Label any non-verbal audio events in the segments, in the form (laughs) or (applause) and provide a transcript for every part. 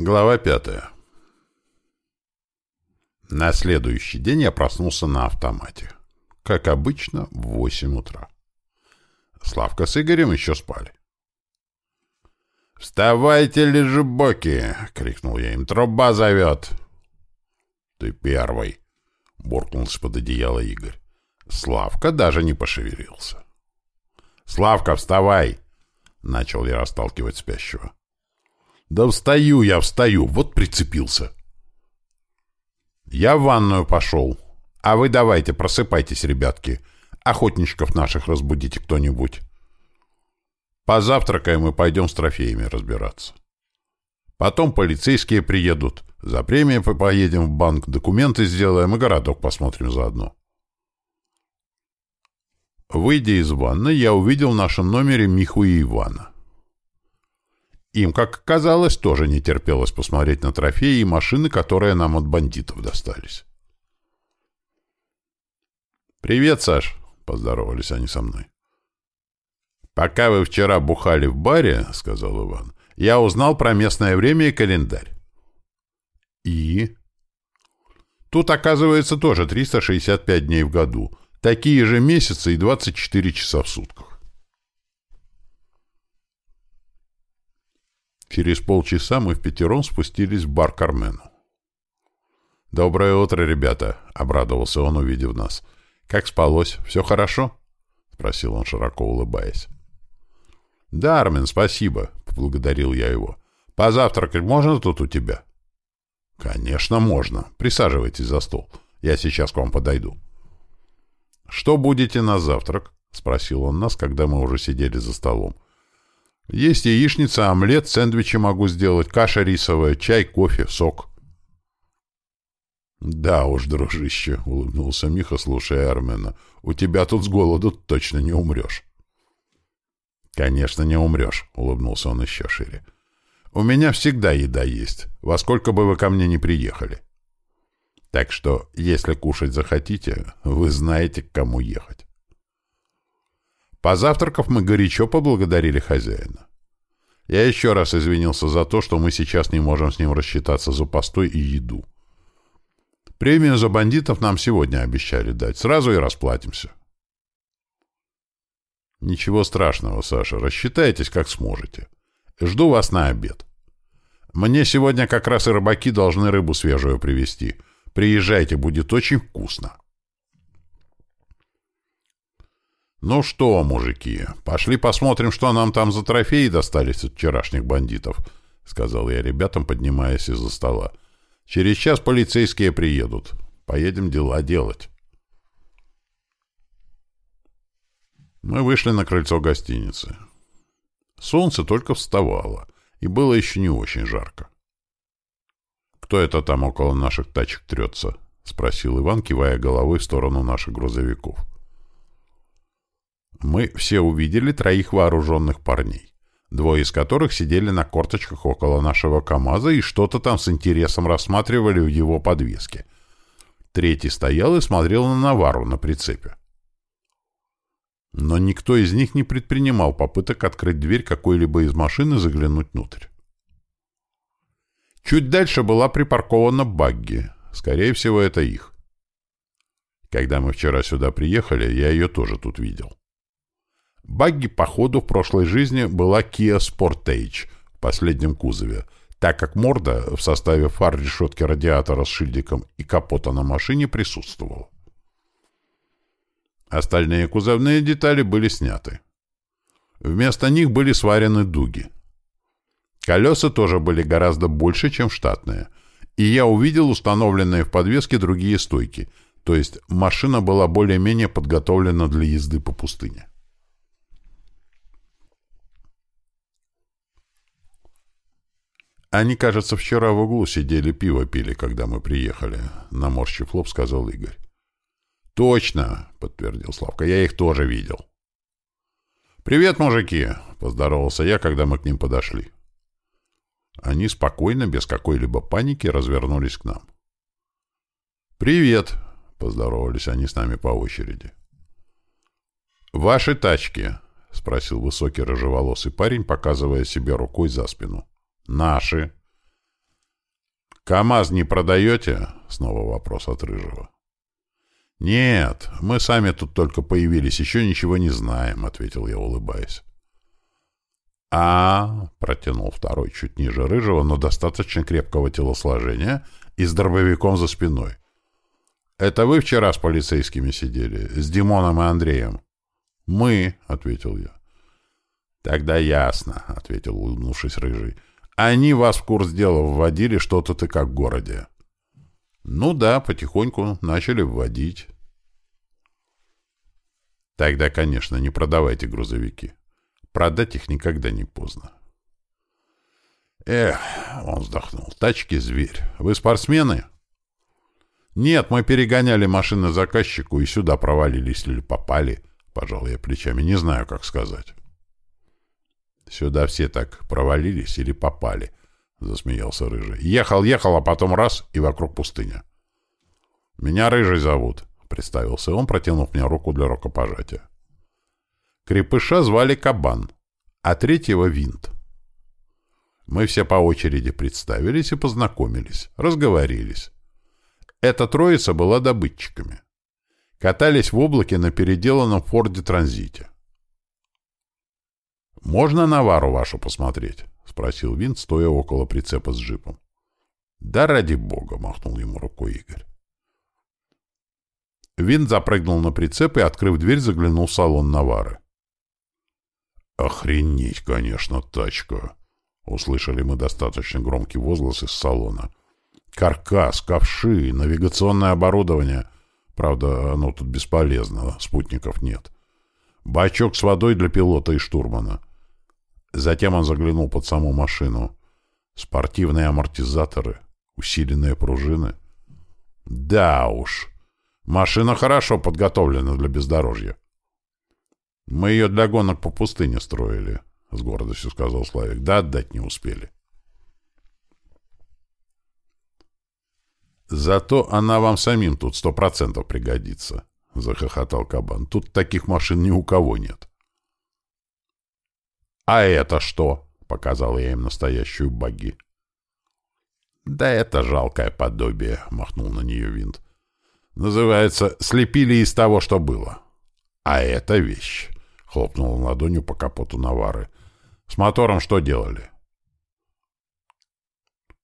Глава пятая. На следующий день я проснулся на автомате. Как обычно, в восемь утра. Славка с Игорем еще спали. «Вставайте, лежебоки!» — крикнул я им. «Труба зовет!» «Ты первый!» — буркнул из-под одеяла Игорь. Славка даже не пошевелился. «Славка, вставай!» — начал я расталкивать спящего. «Да встаю я, встаю! Вот прицепился!» «Я в ванную пошел. А вы давайте, просыпайтесь, ребятки. Охотничков наших разбудите кто-нибудь. Позавтракаем и пойдем с трофеями разбираться. Потом полицейские приедут. За премией поедем в банк, документы сделаем и городок посмотрим заодно». Выйдя из ванны, я увидел в нашем номере Миху и Ивана. Им, как оказалось, тоже не терпелось посмотреть на трофеи и машины, которые нам от бандитов достались. «Привет, Саш!» — поздоровались они со мной. «Пока вы вчера бухали в баре, — сказал Иван, — я узнал про местное время и календарь». «И?» «Тут, оказывается, тоже 365 дней в году, такие же месяцы и 24 часа в сутках. Через полчаса мы в пятером спустились в бар Кармену. «Доброе утро, ребята!» — обрадовался он, увидев нас. «Как спалось? Все хорошо?» — спросил он, широко улыбаясь. «Да, Армен, спасибо!» — поблагодарил я его. «Позавтракать можно тут у тебя?» «Конечно, можно. Присаживайтесь за стол. Я сейчас к вам подойду». «Что будете на завтрак?» — спросил он нас, когда мы уже сидели за столом. Есть яичница, омлет, сэндвичи могу сделать, каша рисовая, чай, кофе, сок. «Да уж, дружище», — улыбнулся Миха, слушая Армена, — «у тебя тут с голоду точно не умрешь». «Конечно, не умрешь», — улыбнулся он еще шире. «У меня всегда еда есть, во сколько бы вы ко мне не приехали. Так что, если кушать захотите, вы знаете, к кому ехать». Позавтракав, мы горячо поблагодарили хозяина. Я еще раз извинился за то, что мы сейчас не можем с ним рассчитаться за постой и еду. Премию за бандитов нам сегодня обещали дать. Сразу и расплатимся. Ничего страшного, Саша. Рассчитайтесь, как сможете. Жду вас на обед. Мне сегодня как раз и рыбаки должны рыбу свежую привезти. Приезжайте, будет очень вкусно. «Ну что, мужики, пошли посмотрим, что нам там за трофеи достались от вчерашних бандитов», — сказал я ребятам, поднимаясь из-за стола. «Через час полицейские приедут. Поедем дела делать». Мы вышли на крыльцо гостиницы. Солнце только вставало, и было еще не очень жарко. «Кто это там около наших тачек трется?» — спросил Иван, кивая головой в сторону наших грузовиков. Мы все увидели троих вооруженных парней, двое из которых сидели на корточках около нашего КамАЗа и что-то там с интересом рассматривали в его подвеске. Третий стоял и смотрел на Навару на прицепе. Но никто из них не предпринимал попыток открыть дверь какой-либо из машин и заглянуть внутрь. Чуть дальше была припаркована багги. Скорее всего, это их. Когда мы вчера сюда приехали, я ее тоже тут видел. Багги, по ходу, в прошлой жизни была Kia Sportage в последнем кузове, так как морда в составе фар решетки радиатора с шильдиком и капота на машине присутствовала. Остальные кузовные детали были сняты. Вместо них были сварены дуги. Колеса тоже были гораздо больше, чем штатные, и я увидел установленные в подвеске другие стойки, то есть машина была более-менее подготовлена для езды по пустыне. Они, кажется, вчера в углу сидели, пиво пили, когда мы приехали, — наморщив лоб, сказал Игорь. — Точно, — подтвердил Славка, — я их тоже видел. — Привет, мужики, — поздоровался я, когда мы к ним подошли. Они спокойно, без какой-либо паники, развернулись к нам. — Привет, — поздоровались они с нами по очереди. — Ваши тачки, — спросил высокий рыжеволосый парень, показывая себе рукой за спину. — Наши. «КамАЗ не продаете?» — снова вопрос от Рыжего. «Нет, мы сами тут только появились, еще ничего не знаем», — ответил я, улыбаясь. а протянул второй чуть ниже Рыжего, но достаточно крепкого телосложения и с дробовиком за спиной. «Это вы вчера с полицейскими сидели? С Димоном и Андреем?» «Мы», — ответил я. «Тогда ясно», — ответил, улыбнувшись Рыжий. «Они вас в курс дела вводили, что-то ты как в городе». «Ну да, потихоньку начали вводить». «Тогда, конечно, не продавайте грузовики. Продать их никогда не поздно». «Эх», — он вздохнул, — «тачки — зверь. Вы спортсмены?» «Нет, мы перегоняли машины заказчику и сюда провалились или попали», — пожал я плечами. «Не знаю, как сказать». «Сюда все так провалились или попали», — засмеялся Рыжий. «Ехал, ехал, а потом раз — и вокруг пустыня». «Меня Рыжий зовут», — представился он, протянув мне руку для рукопожатия. Крепыша звали Кабан, а третьего — Винт. Мы все по очереди представились и познакомились, разговорились. Эта троица была добытчиками. Катались в облаке на переделанном Форде Транзите. «Можно Навару вашу посмотреть?» — спросил Вин, стоя около прицепа с джипом. «Да ради бога!» — махнул ему рукой Игорь. Вин запрыгнул на прицеп и, открыв дверь, заглянул в салон Навары. «Охренеть, конечно, тачка!» — услышали мы достаточно громкий возглас из салона. Каркас, ковши, навигационное оборудование. Правда, оно тут бесполезно, спутников нет. Бачок с водой для пилота и штурмана. Затем он заглянул под саму машину. Спортивные амортизаторы, усиленные пружины. Да уж, машина хорошо подготовлена для бездорожья. Мы ее для гонок по пустыне строили, — с гордостью сказал Славик. Да отдать не успели. Зато она вам самим тут сто процентов пригодится, — захохотал кабан. Тут таких машин ни у кого нет. — А это что? — показал я им настоящую баги. — Да это жалкое подобие, — махнул на нее винт. — Называется «слепили из того, что было». — А это вещь, — хлопнул он ладонью по капоту Навары. — С мотором что делали? —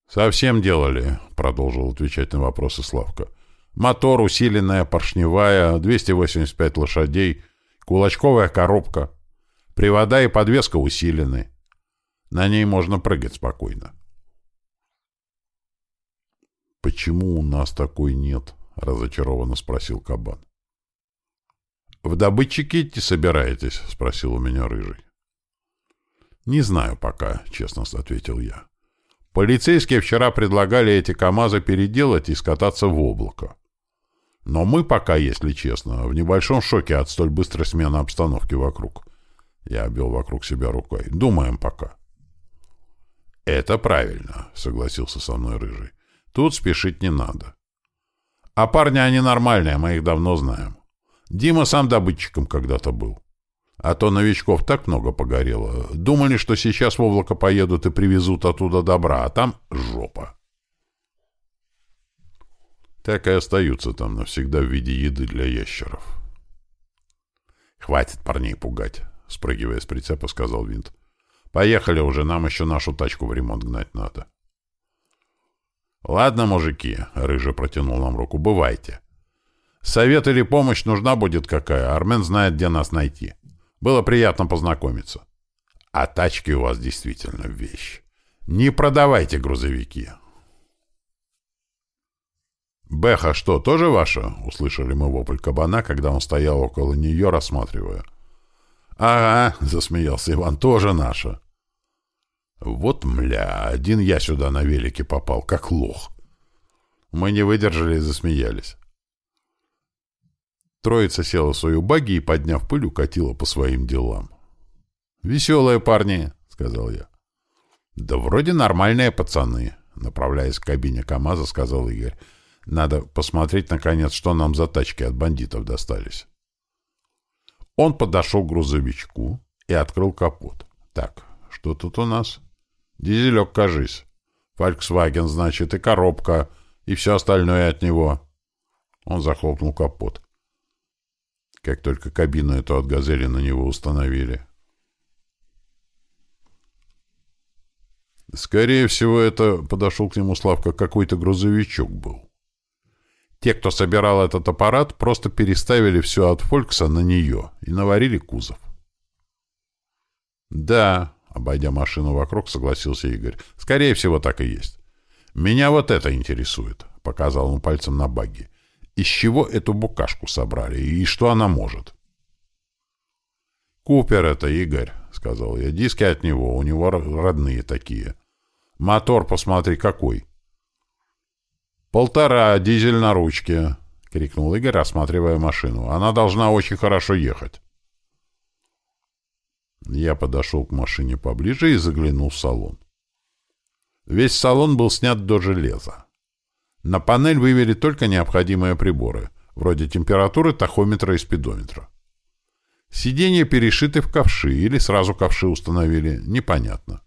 «Совсем делали», — продолжил отвечать на вопросы Славка. «Мотор, усиленная, поршневая, 285 лошадей, кулачковая коробка, привода и подвеска усилены. На ней можно прыгать спокойно». «Почему у нас такой нет?» — разочарованно спросил Кабан. «В добытчики идти собираетесь?» — спросил у меня Рыжий. «Не знаю пока», — честно ответил я. Полицейские вчера предлагали эти КАМАЗы переделать и скататься в облако. Но мы пока, если честно, в небольшом шоке от столь быстрой смены обстановки вокруг. Я обвел вокруг себя рукой. Думаем пока. Это правильно, согласился со мной Рыжий. Тут спешить не надо. А парни они нормальные, мы их давно знаем. Дима сам добытчиком когда-то был. А то новичков так много погорело. Думали, что сейчас в облако поедут и привезут оттуда добра, а там жопа. Так и остаются там навсегда в виде еды для ящеров. «Хватит парней пугать», — спрыгивая с прицепа, сказал Винт. «Поехали уже, нам еще нашу тачку в ремонт гнать надо». «Ладно, мужики», — Рыжий протянул нам руку, — «бывайте. Совет или помощь нужна будет какая, Армен знает, где нас найти». Было приятно познакомиться. А тачки у вас действительно вещь. Не продавайте грузовики. «Бэха что, тоже ваша?» — услышали мы вопль кабана, когда он стоял около нее, рассматривая. «Ага», — засмеялся Иван, — «тоже наша». «Вот, мля, один я сюда на велике попал, как лох». Мы не выдержали и засмеялись. Троица села в свою багги и, подняв пыль, укатила по своим делам. «Веселые парни», — сказал я. «Да вроде нормальные пацаны», — направляясь к кабине КамАЗа, сказал Игорь. «Надо посмотреть, наконец, что нам за тачки от бандитов достались». Он подошел к грузовичку и открыл капот. «Так, что тут у нас?» «Дизелек, кажись». «Фольксваген, значит, и коробка, и все остальное от него». Он захлопнул капот. Как только кабину эту от «Газели» на него установили. Скорее всего, это, подошел к нему Славка, какой-то грузовичок был. Те, кто собирал этот аппарат, просто переставили все от Фолькса на нее и наварили кузов. «Да», — обойдя машину вокруг, согласился Игорь. «Скорее всего, так и есть. Меня вот это интересует», — показал он пальцем на багги. «Из чего эту букашку собрали и что она может?» «Купер это, Игорь», — сказал я. «Диски от него, у него родные такие. Мотор, посмотри, какой». «Полтора, дизель на ручке», — крикнул Игорь, осматривая машину. «Она должна очень хорошо ехать». Я подошел к машине поближе и заглянул в салон. Весь салон был снят до железа. На панель вывели только необходимые приборы, вроде температуры, тахометра и спидометра. Сиденья перешиты в ковши или сразу ковши установили, непонятно.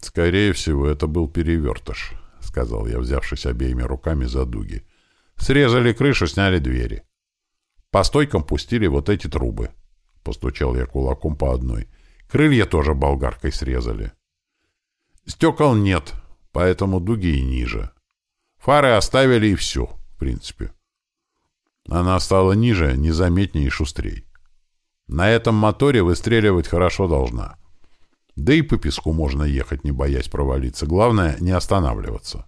«Скорее всего, это был перевертыш», — сказал я, взявшись обеими руками за дуги. «Срезали крышу, сняли двери. По стойкам пустили вот эти трубы. Постучал я кулаком по одной. Крылья тоже болгаркой срезали. Стекол нет, поэтому дуги и ниже. Фары оставили и все, в принципе. Она стала ниже, незаметнее и шустрей. На этом моторе выстреливать хорошо должна. Да и по песку можно ехать, не боясь провалиться. Главное, не останавливаться.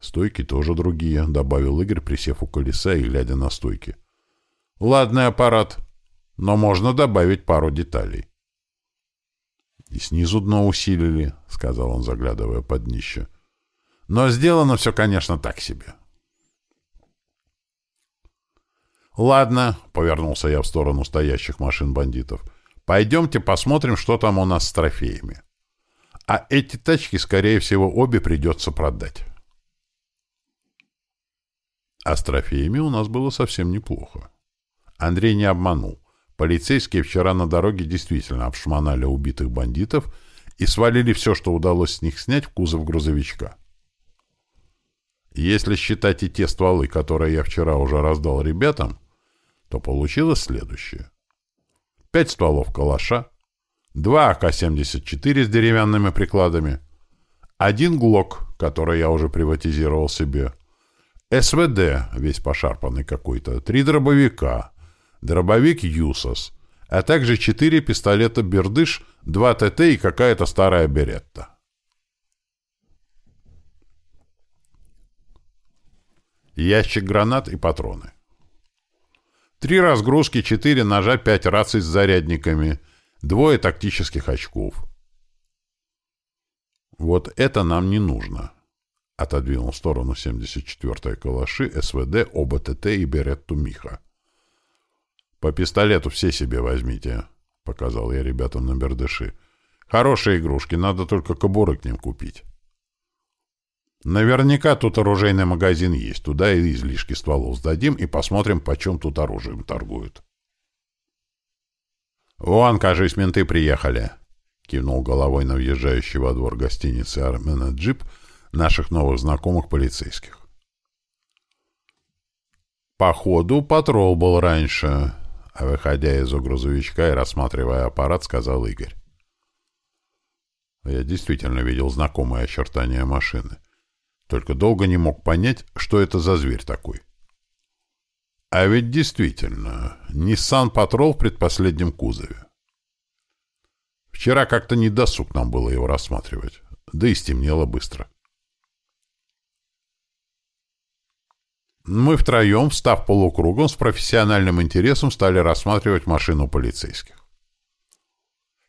Стойки тоже другие, — добавил Игорь, присев у колеса и глядя на стойки. Ладный аппарат, но можно добавить пару деталей. И снизу дно усилили, — сказал он, заглядывая под днище. Но сделано все, конечно, так себе. «Ладно», — повернулся я в сторону стоящих машин бандитов, — «пойдемте посмотрим, что там у нас с трофеями. А эти тачки, скорее всего, обе придется продать». А с трофеями у нас было совсем неплохо. Андрей не обманул. Полицейские вчера на дороге действительно обшмонали убитых бандитов и свалили все, что удалось с них снять, в кузов грузовичка. Если считать и те стволы, которые я вчера уже раздал ребятам, то получилось следующее. Пять стволов калаша, два АК-74 с деревянными прикладами, один ГЛОК, который я уже приватизировал себе, СВД, весь пошарпанный какой-то, три дробовика, дробовик «Юсос», а также четыре пистолета «Бердыш», два ТТ и какая-то старая «Беретта». Ящик гранат и патроны. Три разгрузки, четыре ножа, пять раций с зарядниками, двое тактических очков. Вот это нам не нужно. Отодвинул в сторону 74-й калаши, СВД, ОБТТ и Беретту Миха. «По пистолету все себе возьмите», — показал я ребятам на бердыши. «Хорошие игрушки, надо только кобуры к ним купить». «Наверняка тут оружейный магазин есть. Туда и излишки стволов сдадим и посмотрим, почем тут оружием торгуют». «Вон, кажись, менты приехали», — кивнул головой на въезжающий во двор гостиницы Армена джип — наших новых знакомых полицейских. Походу, патрол был раньше, выходя из грузовичка и рассматривая аппарат, сказал Игорь. Я действительно видел знакомые очертания машины. Только долго не мог понять, что это за зверь такой. А ведь действительно, Nissan Patrol в предпоследнем кузове. Вчера как-то не досуг нам было его рассматривать. Да и стемнело быстро. Мы втроем, встав полукругом, с профессиональным интересом стали рассматривать машину полицейских.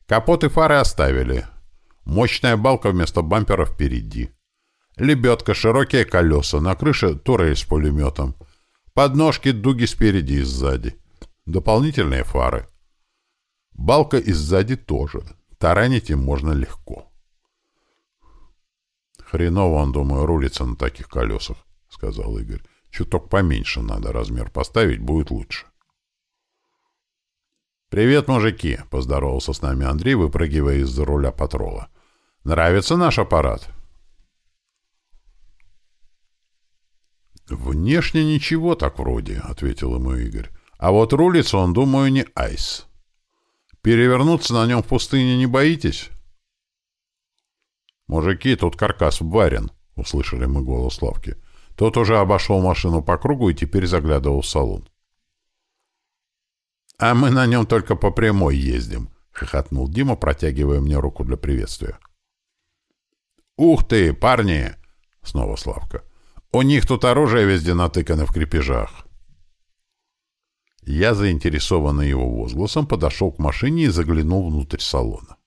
Капот и фары оставили. Мощная балка вместо бампера впереди. Лебедка, широкие колеса, на крыше турель с пулеметом. Подножки, дуги спереди и сзади. Дополнительные фары. Балка и сзади тоже. Таранить им можно легко. «Хреново он, думаю, рулится на таких колесах», — сказал Игорь. Чуток поменьше надо размер поставить, будет лучше. «Привет, мужики!» — поздоровался с нами Андрей, выпрыгивая из-за руля патрола. «Нравится наш аппарат?» «Внешне ничего так вроде», — ответил ему Игорь. «А вот рулится он, думаю, не айс. Перевернуться на нем в пустыне не боитесь?» «Мужики, тут каркас варен», — услышали мы голос Славки. Тот уже обошел машину по кругу и теперь заглядывал в салон. «А мы на нем только по прямой ездим», — хохотнул Дима, протягивая мне руку для приветствия. «Ух ты, парни!» — снова Славка. «У них тут оружие везде натыкано в крепежах». Я, заинтересованный его возгласом, подошел к машине и заглянул внутрь салона.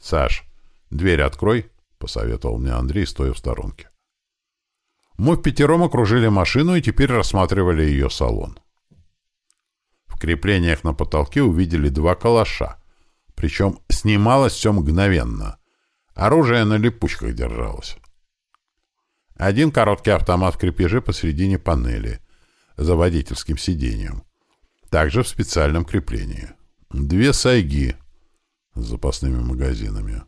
«Саш, дверь открой», — посоветовал мне Андрей, стоя в сторонке. Мы в пятером окружили машину и теперь рассматривали ее салон. В креплениях на потолке увидели два калаша. Причем снималось все мгновенно. Оружие на липучках держалось. Один короткий автомат в крепеже посередине панели, за водительским сиденьем. Также в специальном креплении. Две сайги с запасными магазинами.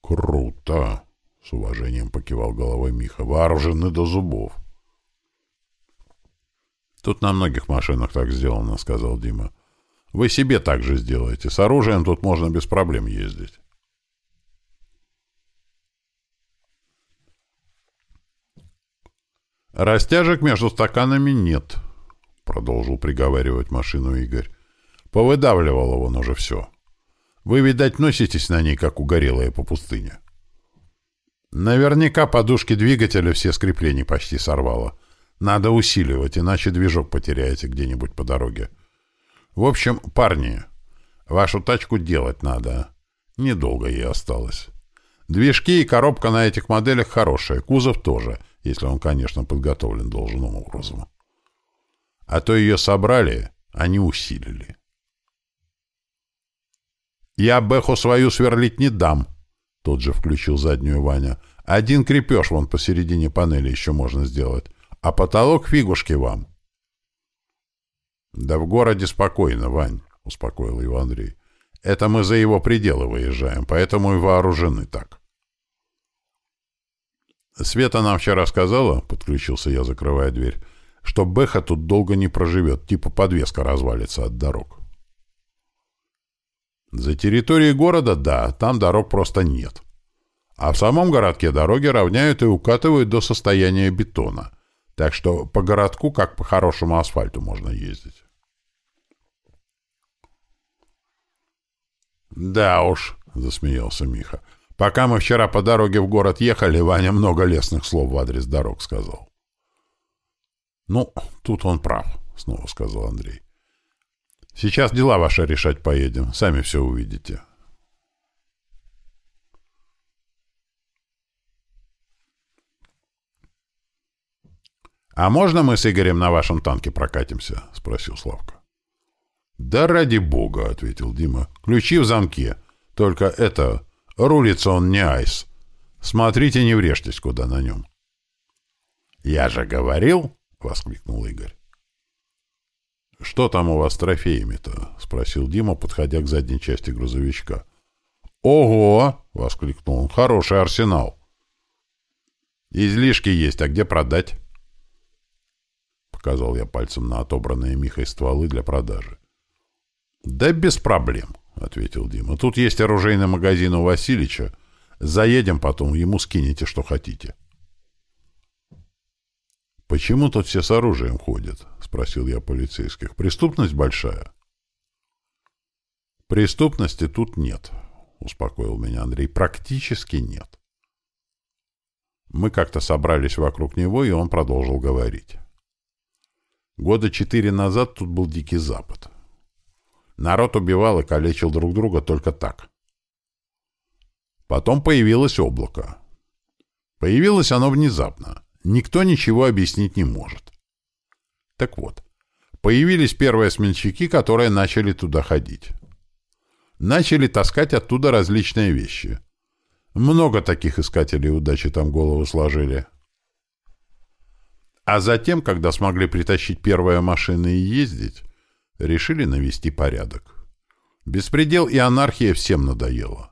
«Круто!» — с уважением покивал головой Миха. «Вооружены до зубов». «Тут на многих машинах так сделано», — сказал Дима. «Вы себе так же сделаете. С оружием тут можно без проблем ездить». «Растяжек между стаканами нет», — продолжил приговаривать машину Игорь. «Повыдавливало вон уже все. Вы, видать, носитесь на ней, как угорелые по пустыне». Наверняка подушки двигателя все скрепления почти сорвало. Надо усиливать, иначе движок потеряете где-нибудь по дороге. В общем, парни, вашу тачку делать надо. Недолго ей осталось. Движки и коробка на этих моделях хорошие, кузов тоже, если он, конечно, подготовлен должным образом. А то ее собрали, они усилили. «Я Бэху свою сверлить не дам», Тут же включил заднюю Ваня. Один крепеж вон посередине панели еще можно сделать. А потолок фигушки вам. Да в городе спокойно, Вань, успокоил его Андрей. Это мы за его пределы выезжаем, поэтому и вооружены так. Света нам вчера сказала, подключился я, закрывая дверь, что Бэха тут долго не проживет, типа подвеска развалится от дорог. За территорией города, да, там дорог просто нет. А в самом городке дороги равняют и укатывают до состояния бетона. Так что по городку, как по хорошему асфальту, можно ездить. «Да уж», — засмеялся Миха. «Пока мы вчера по дороге в город ехали, Ваня много лестных слов в адрес дорог сказал». «Ну, тут он прав», — снова сказал Андрей. Сейчас дела ваши решать поедем. Сами все увидите. «А можно мы с Игорем на вашем танке прокатимся?» — спросил Славка. «Да ради бога!» — ответил Дима. «Ключи в замке. Только это... Рулится он не айс. Смотрите, не врежьтесь куда на нем». «Я же говорил!» — воскликнул Игорь. «Что там у вас с трофеями-то?» — спросил Дима, подходя к задней части грузовичка. «Ого!» — воскликнул он. «Хороший арсенал!» «Излишки есть, а где продать?» Показал я пальцем на отобранные Михой стволы для продажи. «Да без проблем», — ответил Дима. «Тут есть оружейный магазин у Васильича. Заедем потом, ему скинете, что хотите». «Почему тут все с оружием ходят?» — спросил я полицейских. «Преступность большая?» «Преступности тут нет», — успокоил меня Андрей. «Практически нет». Мы как-то собрались вокруг него, и он продолжил говорить. Года четыре назад тут был Дикий Запад. Народ убивал и калечил друг друга только так. Потом появилось облако. Появилось оно внезапно никто ничего объяснить не может. Так вот, появились первые смельчаки, которые начали туда ходить. Начали таскать оттуда различные вещи. Много таких искателей удачи там голову сложили. А затем, когда смогли притащить первые машины и ездить, Решили навести порядок. Беспредел и анархия всем надоело.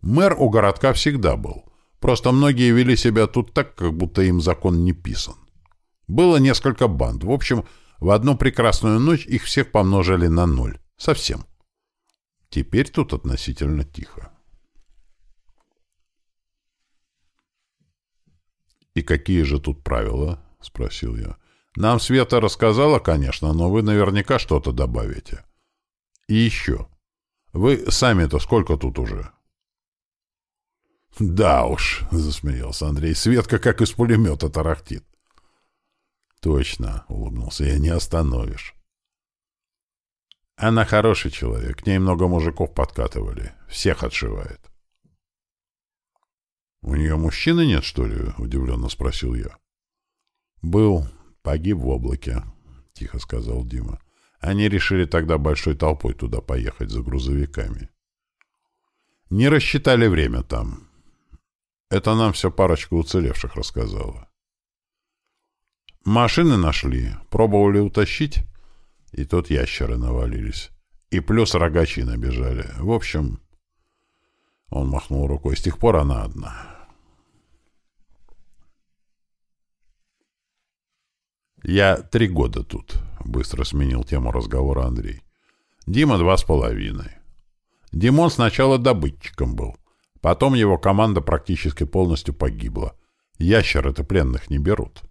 Мэр у городка всегда был. Просто многие вели себя тут так, как будто им закон не писан. Было несколько банд. В общем, в одну прекрасную ночь их всех помножили на ноль. Совсем. Теперь тут относительно тихо. «И какие же тут правила?» — спросил я. «Нам Света рассказала, конечно, но вы наверняка что-то добавите. И еще. Вы сами-то сколько тут уже?» «Да уж», (laughs) — засмеялся Андрей, — «Светка как из пулемета тарахтит». «Точно», — улыбнулся я, — «не остановишь». Она хороший человек, к ней много мужиков подкатывали. Всех отшивает. «У нее мужчины нет, что ли?» — удивленно спросил я. «Был. Погиб в облаке», — тихо сказал Дима. Они решили тогда большой толпой туда поехать за грузовиками. Не рассчитали время там. Это нам все парочка уцелевших рассказала. Машины нашли, пробовали утащить, и тут ящеры навалились. И плюс рогачи набежали. В общем, он махнул рукой, с тех пор она одна. «Я три года тут», — быстро сменил тему разговора Андрей. «Дима два с половиной. Димон сначала добытчиком был. Потом его команда практически полностью погибла. Ящеры-то пленных не берут.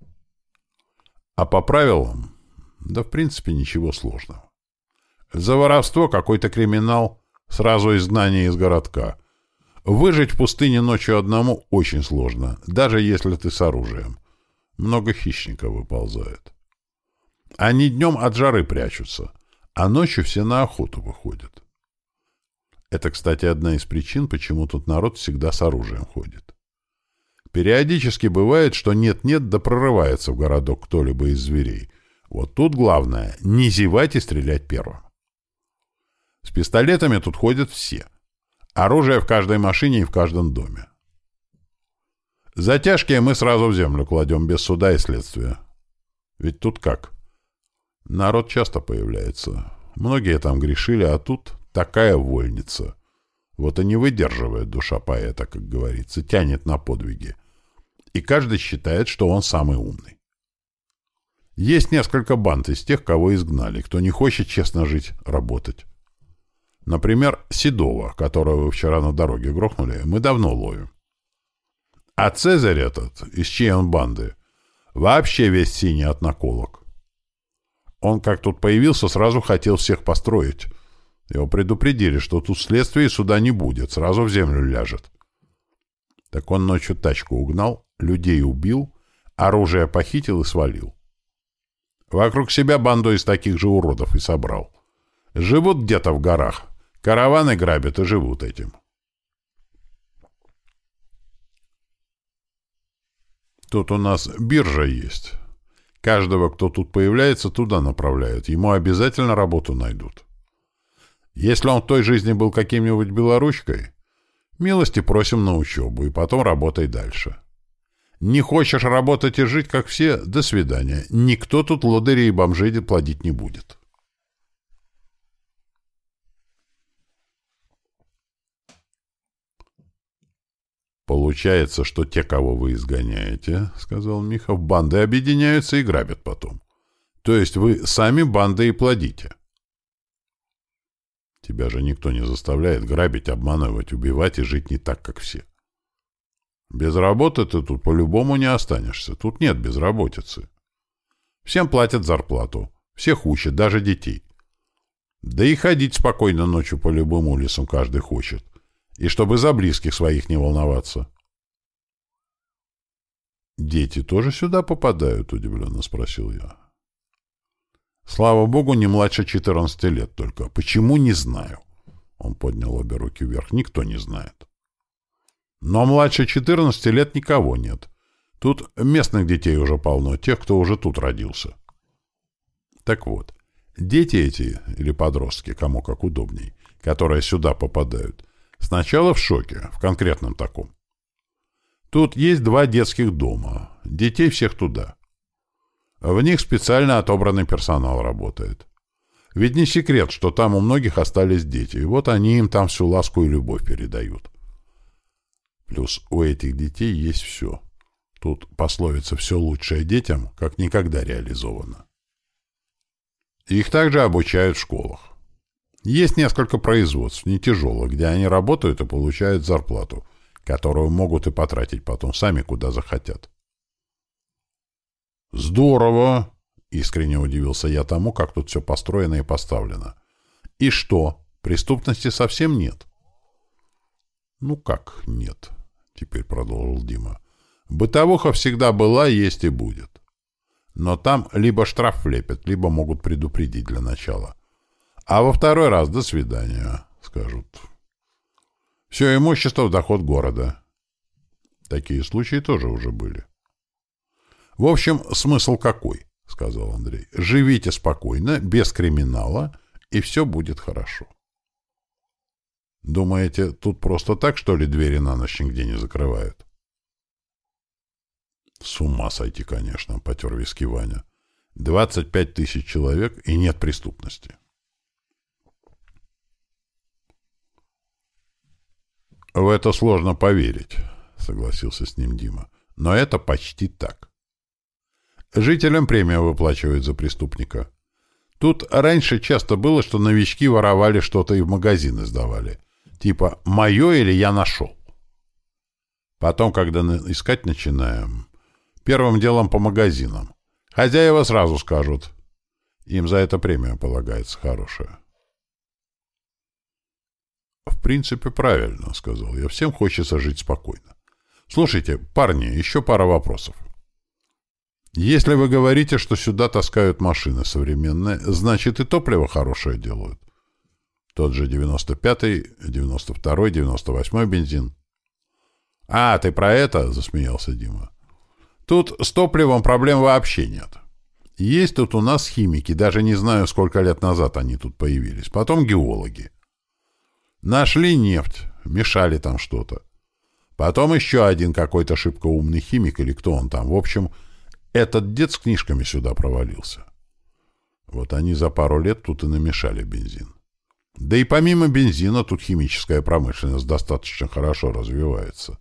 А по правилам, да в принципе ничего сложного. За воровство какой-то криминал, сразу изгнание из городка. Выжить в пустыне ночью одному очень сложно, даже если ты с оружием. Много хищников выползает. Они днем от жары прячутся, а ночью все на охоту выходят. Это, кстати, одна из причин, почему тут народ всегда с оружием ходит. Периодически бывает, что нет-нет, да прорывается в городок кто-либо из зверей. Вот тут главное — не зевать и стрелять первым. С пистолетами тут ходят все. Оружие в каждой машине и в каждом доме. Затяжки мы сразу в землю кладем, без суда и следствия. Ведь тут как? Народ часто появляется. Многие там грешили, а тут такая вольница. Вот и не выдерживает душа поэта, как говорится, тянет на подвиги. И каждый считает, что он самый умный. Есть несколько банд из тех, кого изгнали, кто не хочет честно жить, работать. Например, Седова, которого вы вчера на дороге грохнули, мы давно ловим. А Цезарь этот, из чьей он банды, вообще весь синий от наколок. Он, как тут появился, сразу хотел всех построить. Его предупредили, что тут следствия и суда не будет, сразу в землю ляжет. Так он ночью тачку угнал, людей убил, оружие похитил и свалил. Вокруг себя банду из таких же уродов и собрал. Живут где-то в горах, караваны грабят и живут этим. Тут у нас биржа есть. Каждого, кто тут появляется, туда направляют. Ему обязательно работу найдут. Если он в той жизни был каким-нибудь белоручкой, милости просим на учебу, и потом работай дальше. Не хочешь работать и жить, как все, до свидания. Никто тут лодырей и бомжей плодить не будет. «Получается, что те, кого вы изгоняете, — сказал Михов, — банды объединяются и грабят потом. То есть вы сами банды и плодите». Тебя же никто не заставляет грабить, обманывать, убивать и жить не так, как все. Без работы ты тут по-любому не останешься. Тут нет безработицы. Всем платят зарплату. Всех учат, даже детей. Да и ходить спокойно ночью по любым улицам каждый хочет. И чтобы за близких своих не волноваться. «Дети тоже сюда попадают?» — удивленно спросил я. «Слава богу, не младше 14 лет только. Почему, не знаю». Он поднял обе руки вверх. «Никто не знает». «Но младше 14 лет никого нет. Тут местных детей уже полно, тех, кто уже тут родился». Так вот, дети эти, или подростки, кому как удобней, которые сюда попадают, Сначала в шоке, в конкретном таком. Тут есть два детских дома. Детей всех туда. В них специально отобранный персонал работает. Ведь не секрет, что там у многих остались дети, и вот они им там всю ласку и любовь передают. Плюс у этих детей есть все. Тут пословица «все лучшее детям» как никогда реализовано. Их также обучают в школах. Есть несколько производств, не тяжелых, где они работают и получают зарплату, которую могут и потратить потом сами, куда захотят. «Здорово!» — искренне удивился я тому, как тут все построено и поставлено. «И что, преступности совсем нет?» «Ну как нет?» — теперь продолжил Дима. «Бытовуха всегда была, есть и будет. Но там либо штраф влепят, либо могут предупредить для начала. А во второй раз «до свидания», скажут. Все имущество в доход города. Такие случаи тоже уже были. В общем, смысл какой, сказал Андрей. Живите спокойно, без криминала, и все будет хорошо. Думаете, тут просто так, что ли, двери на ночь нигде не закрывают? С ума сойти, конечно, потер виски Ваня. Двадцать пять тысяч человек, и нет преступности. В это сложно поверить, согласился с ним Дима. Но это почти так. Жителям премию выплачивают за преступника. Тут раньше часто было, что новички воровали что-то и в магазины сдавали. Типа «моё» или «я нашел». Потом, когда искать начинаем, первым делом по магазинам. Хозяева сразу скажут. Им за это премия полагается хорошая. «В принципе, правильно», — сказал я. «Всем хочется жить спокойно. Слушайте, парни, еще пара вопросов. Если вы говорите, что сюда таскают машины современные, значит и топливо хорошее делают. Тот же 95-й, 92-й, 98-й бензин. «А, ты про это?» — засмеялся Дима. «Тут с топливом проблем вообще нет. Есть тут у нас химики, даже не знаю, сколько лет назад они тут появились. Потом геологи. Нашли нефть, мешали там что-то. Потом еще один какой-то шибко умный химик или кто он там. В общем, этот дед с книжками сюда провалился. Вот они за пару лет тут и намешали бензин. Да и помимо бензина тут химическая промышленность достаточно хорошо развивается.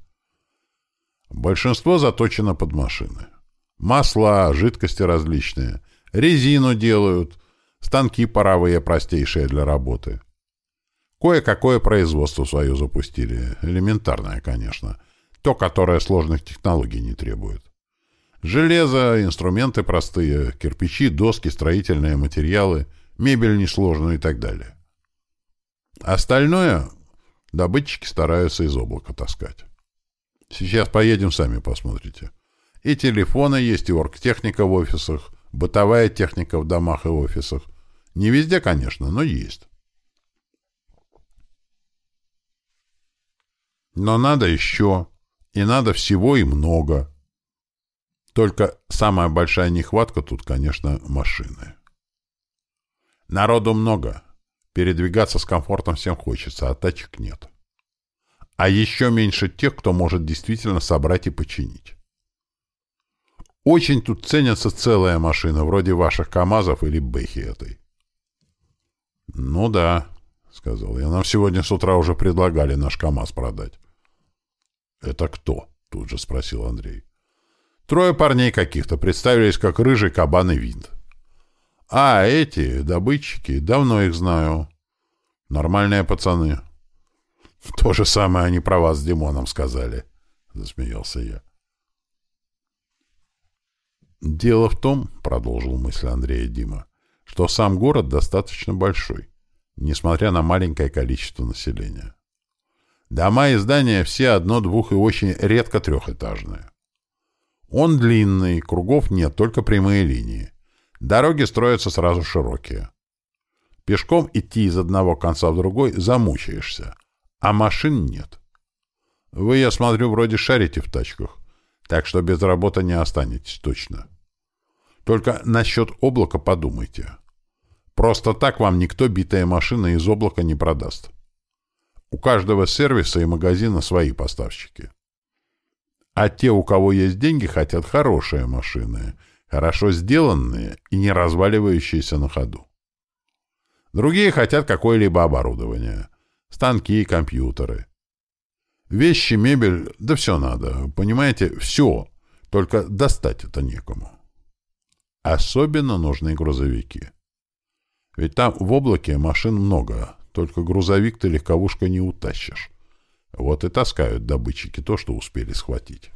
Большинство заточено под машины. Масла, жидкости различные, резину делают, станки паровые простейшие для работы. Кое-какое производство свое запустили, элементарное, конечно, то, которое сложных технологий не требует. Железо, инструменты простые, кирпичи, доски, строительные материалы, мебель несложную и так далее. Остальное добытчики стараются из облака таскать. Сейчас поедем, сами посмотрите. И телефоны есть, и оргтехника в офисах, бытовая техника в домах и офисах. Не везде, конечно, но есть. Но надо еще. И надо всего и много. Только самая большая нехватка тут, конечно, машины. Народу много. Передвигаться с комфортом всем хочется, а тачек нет. А еще меньше тех, кто может действительно собрать и починить. Очень тут ценятся целая машина, вроде ваших КАМАЗов или Бэхи этой. — Ну да, — сказал я. — Нам сегодня с утра уже предлагали наш КАМАЗ продать. — Это кто? — тут же спросил Андрей. — Трое парней каких-то представились как рыжий кабан и винт. А, эти, добытчики, давно их знаю. Нормальные пацаны. То же самое они про вас с Димоном сказали, засмеялся я. Дело в том, продолжил мысль Андрея Дима, что сам город достаточно большой, несмотря на маленькое количество населения. Дома и здания все одно, двух и очень редко трехэтажные. Он длинный, кругов нет, только прямые линии. Дороги строятся сразу широкие. Пешком идти из одного конца в другой замучаешься, а машин нет. Вы, я смотрю, вроде шарите в тачках, так что без работы не останетесь точно. Только насчет облака подумайте. Просто так вам никто битая машина из облака не продаст. У каждого сервиса и магазина свои поставщики. А те, у кого есть деньги, хотят хорошие машины — хорошо сделанные и не разваливающиеся на ходу. Другие хотят какое-либо оборудование. Станки, компьютеры. Вещи, мебель, да все надо. Понимаете, все. Только достать это некому. Особенно нужны грузовики. Ведь там в облаке машин много, только грузовик ты легковушка не утащишь. Вот и таскают добытчики то, что успели схватить.